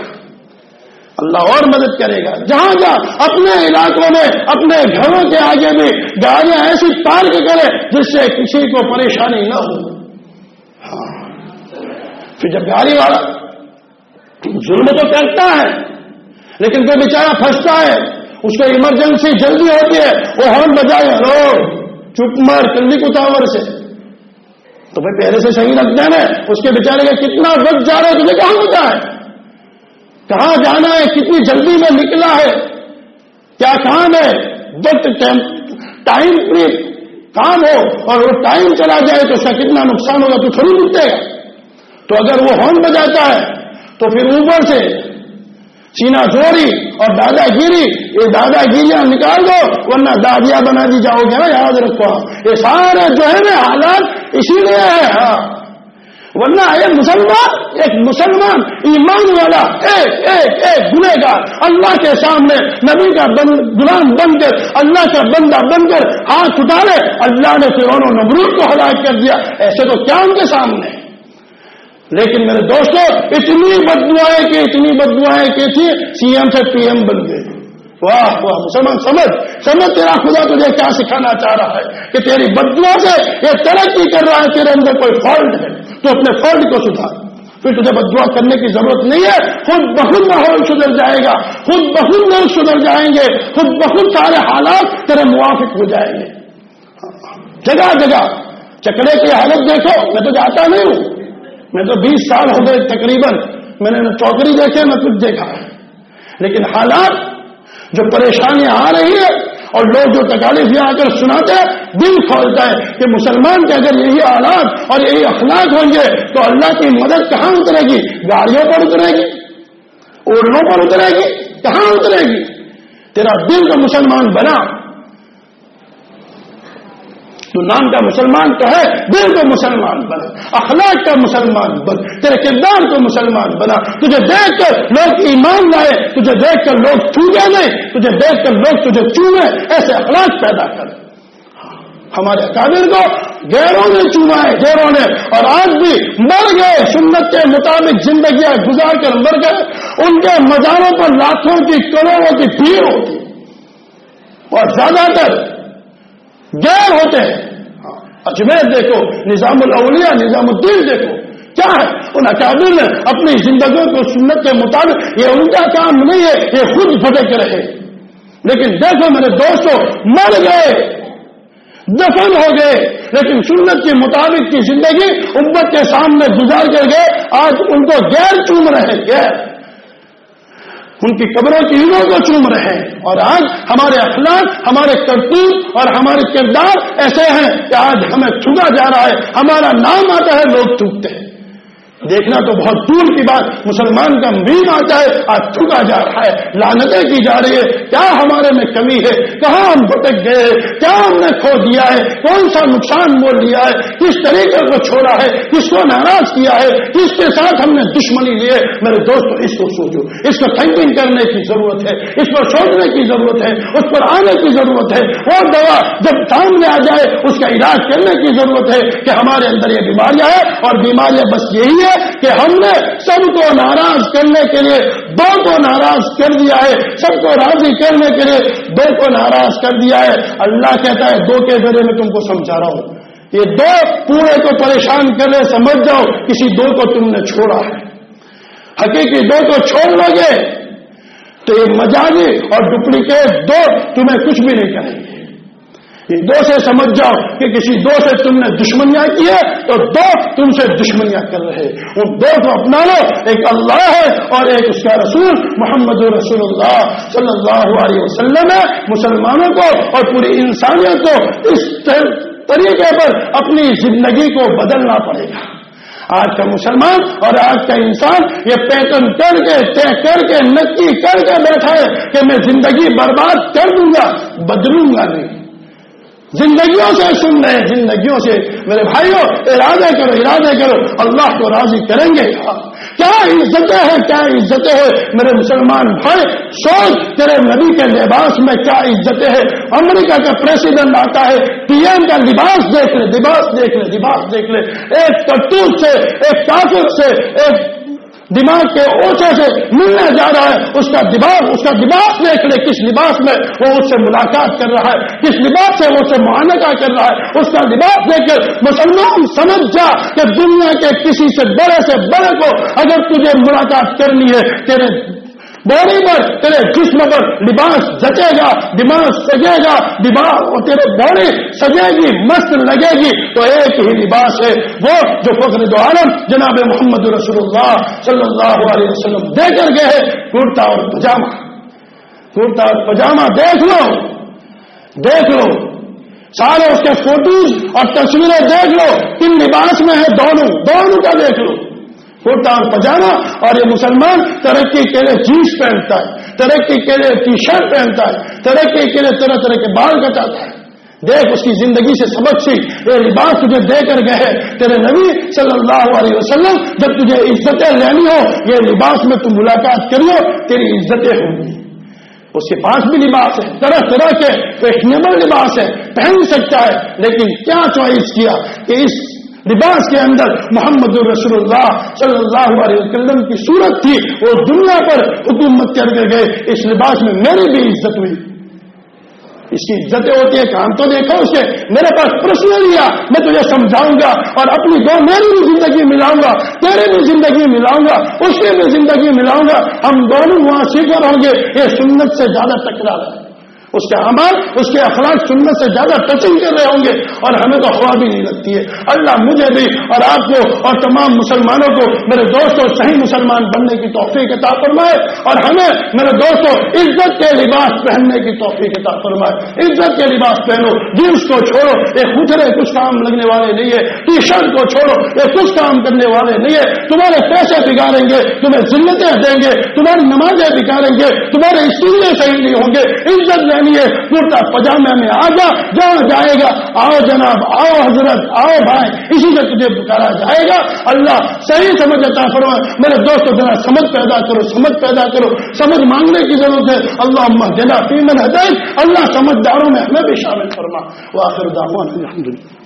اللہ اور مدد کرے گا۔ جہاں جہاں اپنے علاقوں میں، اپنے گھروں کے آگے بھی گاڑیاں ایسی پارک کرے جس سے کسی کو پریشانی نہ ہو۔ ہاں۔ پھر جب گاڑی والا ظلم تو کرتا ہے، لیکن کوئی بیچارہ پھنستا ہے، اس کو ایمرجنسی جلدی ہوتی ہے، وہ ہارن بجائے رو، چپ مار کلنی کتاور سے۔ تو بھائی پہلے سے صحیح رکھتے ہیں اس کے بیچارے کا کتنا وقت جا رہا ہے، تجھے کہاں ہوتا ہے؟ کہاں جانا ہے، کتنی جلدی میں نکلا ہے؟ کیا کام ہے؟ وقت، ٹائم فری کام ہو، اور وہ ٹائم چلا جائے تو اس کا کتنا نقصان ہوگا، تو تھوڑی ملتے گا تو اگر وہ ہارن بجاتا ہے تو پھر اوپر سے سینا چوری اور دادا گیری، یہ دادا گیریاں نکال دو، ورنہ دادیا بنا دی جاؤ گے نا، یاد رکھو یہ سارے جو ہے نا حالات اسی لیے ہے ہاں۔ ورنہ ایک مسلمان ایک مسلمان، ایمان والا ایک ایک ایک گنے گا اللہ کے سامنے نبی کا غلام بن کر، اللہ کا بندہ بن کر ہاتھ اٹھا اللہ نے پھر انہوں نمرود کو ہلاک کر دیا۔ ایسے تو کیا ان کے سامنے؟ لیکن میرے دوستوں اتنی بد دعائیں اتنی بد دعائیں تھی سی ایم سے پی ایم بن گئے۔ واہ واہ مسلمان سمجھ سمجھ تیرا خدا تجھے کیا سکھانا چاہ رہا ہے کہ تیری بدلوں سے یہ ترقی کر رہا ہے، تیرے اندر کوئی فالٹ ہے۔ تو اپنے فالٹ کو سدھار۔ پھر تجھے بدوا کرنے کی ضرورت نہیں ہے۔ خود بہت ماحول سدھر جائے گا۔ خود بہت لوگ سدھر جائیں گے۔ خود بہت سارے حالات تیرے موافق ہو جائیں گے۔ جگہ جگہ چکڑے کی حالت دیکھو، میں تو جاتا نہیں ہوں۔ میں تو بیس سال ہو گئے تقریباً، میں نے نہ چوکری دیکھے میں کچھ دیکھا۔ لیکن حالات جو پریشانیاں آ رہی ہے اور لوگ جو تکالیف یہاں آ کر سناتے ہیں، دل کھولتا ہے کہ مسلمان کے اگر یہی آلات اور یہی اخلاق ہوں گے تو اللہ کی مدد کہاں اترے گی؟ گاڑیوں پر اترے گی؟ اوڑھوں پر اترے گی؟ کہاں اترے گی؟ تیرا دل کا مسلمان بنا۔ تو نام کا مسلمان تو ہے، دل کو مسلمان بنا، اخلاق کا مسلمان بن تیرے کردار کو مسلمان بنا۔ تجھے دیکھ کر لوگ ایمان لائے، تجھے دیکھ کر لوگ چوجے نہیں تجھے دیکھ کر لوگ تجھے چومے ایسے اخلاق پیدا کر۔ ہمارے قابل کو گیروں نے چوما ہے گیروں نے۔ اور آج بھی مر گئے، سنت کے مطابق زندگیاں گزار کر مر گئے۔ ان کے مزاروں پر لاکھوں کی کروڑوں کی بھیڑ ہوتی۔ اور زیادہ تر غیر ہوتے ہیں۔ اجمیر دیکھو، نظام الاولیاء، نظام الدین دیکھو۔ کیا ہے؟ ان اکابر نے اپنی زندگیوں کو سنت کے مطابق، یہ ان کا کام نہیں ہے، یہ خود بھٹک رہے۔ لیکن دیکھو، میرے دوستوں مر گئے۔ دفن ہو گئے۔ لیکن سنت کے مطابق کی زندگی امت کے سامنے گزار کر گئے۔ آج ان کو غیر چوم رہے غیر ان کی قبروں کی ہیروں کو چوم رہے ہیں۔ اور آج ہمارے اخلاق، ہمارے کرتوت اور ہمارے کردار ایسے ہیں کہ آج ہمیں چھوا جا رہا ہے، ہمارا نام آتا ہے، لوگ چوکتے ہیں۔ دیکھنا تو بہت دور کی بات، مسلمان کا مین آتا ہے، آج چھکا جا رہا ہے لانتیں کی جا رہی ہے، کیا ہمارے میں کمی ہے؟ کہاں ہم بھٹک گئے؟ کیا ہم نے کھو دیا ہے؟ کون سا نقصان بول لیا ہے؟ کس طریقے کو چھوڑا ہے؟ کس کو ناراض کیا ہے؟ کس کے ساتھ ہم نے دشمنی لیے میرے دوست اس کو سوچو، اس کو تھنکنگ کرنے کی ضرورت ہے، اس پر سوچنے کی ضرورت ہے، اس پر آنے کی ضرورت ہے۔ اور دوا جب سامنے آ جائے، اس کا علاج کرنے کی ضرورت ہے کہ ہمارے اندر یہ بیماریاں ہیں اور بیماریاں بس یہی ہے کہ ہم نے سب کو ناراض کرنے کے لیے دو کو ناراض کر دیا ہے، سب کو راضی کرنے کے لیے دو کو ناراض کر دیا ہے۔ اللہ کہتا ہے، دو کے ذریعے میں تم کو سمجھا رہا ہوں۔ یہ دو پورے کو پریشان کر لے سمجھ جاؤ، کسی دو کو تم نے چھوڑا ہے۔ حقیقی دو کو چھوڑ لو گے تو یہ مجازی اور ڈپلیکیٹ دو تمہیں کچھ بھی نہیں کریں گے۔ دو سے سمجھ جاؤ کہ کسی دو سے تم نے دشمنیاں کی ہے تو دو تم سے دشمنیاں کر رہے وہ دو کو اپنا لو، ایک اللہ ہے اور ایک اس کا رسول محمد رسول اللہ صلی اللہ علیہ وسلم ہے۔ مسلمانوں کو اور پوری انسانیت کو اس طریقے پر اپنی زندگی کو بدلنا پڑے گا۔ آج کا مسلمان اور آج کا انسان یہ پیٹن کر کے، طے کر کے، نکی کر کے بیٹھا ہے کہ میں زندگی برباد کر دوں گا، بدلوں گا نہیں۔ زندگیوں سے سن رہے ہیں، زندگیوں سے۔ میرے بھائیوں ارادے کرو ارادے کرو۔ اللہ کو راضی کریں گے۔ کیا عزتیں ہیں، کیا عزتیں ہیں؟ میرے مسلمان بھائی، سوچ تیرے نبی کے لباس میں کیا عزتیں ہیں؟ امریکہ کا پریسیڈنٹ آتا ہے پی ایم کا لباس دیکھ لے، لباس دیکھ لے، لباس دیکھ لے۔ ایک کٹوس سے، ایک کافر سے، ایک دماغ کے اوچے سے ملنے جا رہا ہے، اس کا دماغ، اس کا دماغ دیکھ لے کس لباس میں وہ اس سے ملاقات کر رہا ہے، کس لباس سے وہ اسے معانقہ کر رہا ہے، اس کا لباس دیکھ کر مسلمان سمجھ جا کہ دنیا کے کسی سے بڑے سے بڑے کو اگر تجھے ملاقات کرنی ہے، تیرے باڈی پر تیرے جسم پر لباس جچے گا، دماغ سجے گا، دماغ اور تیرے باڈی سجے گی، مست لگے گی، تو ایک ہی لباس ہے، وہ جو فخر دو عالم جناب محمد رسول اللہ صلی اللہ علیہ وسلم دے کر گئے کرتا اور پجامہ۔ کرتا اور پجامہ دیکھ لو دیکھ لو۔ سارے اس کے فوٹوز اور تصویریں دیکھ لو کن لباس میں ہے دونوں دونوں کا دیکھ لو۔ کرتا اور پجامہ اور یہ مسلمان ترقی کے لیے جینس پہنتا ہے، ترقی کے لیے ٹی شرٹ پہنتا ہے، ترقی کے لیے طرح طرح کے بال کٹاتا ہے۔ دیکھ، اس کی زندگی سے سبق سی۔ یہ لباس تجھے دے کر گئے تیرے نبی صلی اللہ علیہ وسلم جب تجھے عزتیں لینی ہو یہ لباس میں تم ملاقات کریو، تیری عزتیں ہوں گی۔ اس کے پاس بھی لباس ہے، طرح طرح کے فیشنیبل لباس ہے، پہن سکتا ہے، لیکن کیا چوائس کیا کہ اس لباس کے اندر محمد الرسول اللہ صلی اللہ علیہ وسلم کی صورت تھی، وہ دنیا پر حکومت کر کے گئے، اس لباس میں میری بھی عزت ہوئی۔ اس کی عزتیں ہوتی ہیں کام تو دیکھو اسے میرے پاس پرشن لیا میں تجھے سمجھاؤں گا اور اپنی دو، میری بھی زندگی ملاؤں گا تیری بھی زندگی ملاؤں گا، اس کی بھی زندگی ملاؤں گا۔ ہم دونوں وہاں سیکھر ہوں گے، یہ سنت سے زیادہ ٹکرا ہے۔ اس کے عمل، اس کے اخلاق سنت سے زیادہ ٹچنگ کر رہے ہوں گے اور ہمیں تو ہوا بھی نہیں لگتی ہے۔ اللہ مجھے بھی اور آپ کو اور تمام مسلمانوں کو میرے دوستوں، صحیح مسلمان بننے کی توفیق کتاب فرمائے اور ہمیں میرے دوستوں، عزت کے لباس پہننے کی توفیق کتاب فرمائے۔ عزت کے لباس پہنو جنس کو چھوڑو، یہ خچرے کچھ کام لگنے والے نہیں ہے۔ ٹی شرٹ کو چھوڑو، یہ کچھ کام کرنے والے نہیں ہے۔ تمہارے پیسے بگاڑیں گے، تمہیں ذلتیں دیں گے، تمہاری نمازیں بگاڑیں گے، تمہارے اسٹوڈیو صحیح نہیں ہوں گے۔ عزت لینی ہے کرتا پجامے میں آ جا جہاں جائے گا۔ آؤ جناب، آؤ حضرت، آؤ بھائی، اسی سے تجھے پکارا جائے گا۔ اللہ صحیح سمجھ عطا فرما میرے دوستوں ذرا سمجھ پیدا کرو، سمجھ پیدا کرو۔ سمجھ مانگنے کی ضرورت ہے۔ اللہ جنا فیمن ہدایت اللہ سمجھداروں میں ہمیں بھی شامل فرما۔ وہ آخر دامن الحمد للہ